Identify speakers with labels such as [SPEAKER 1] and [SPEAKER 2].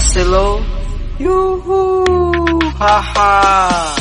[SPEAKER 1] Marcelo. Yoo-hoo! Ha ha!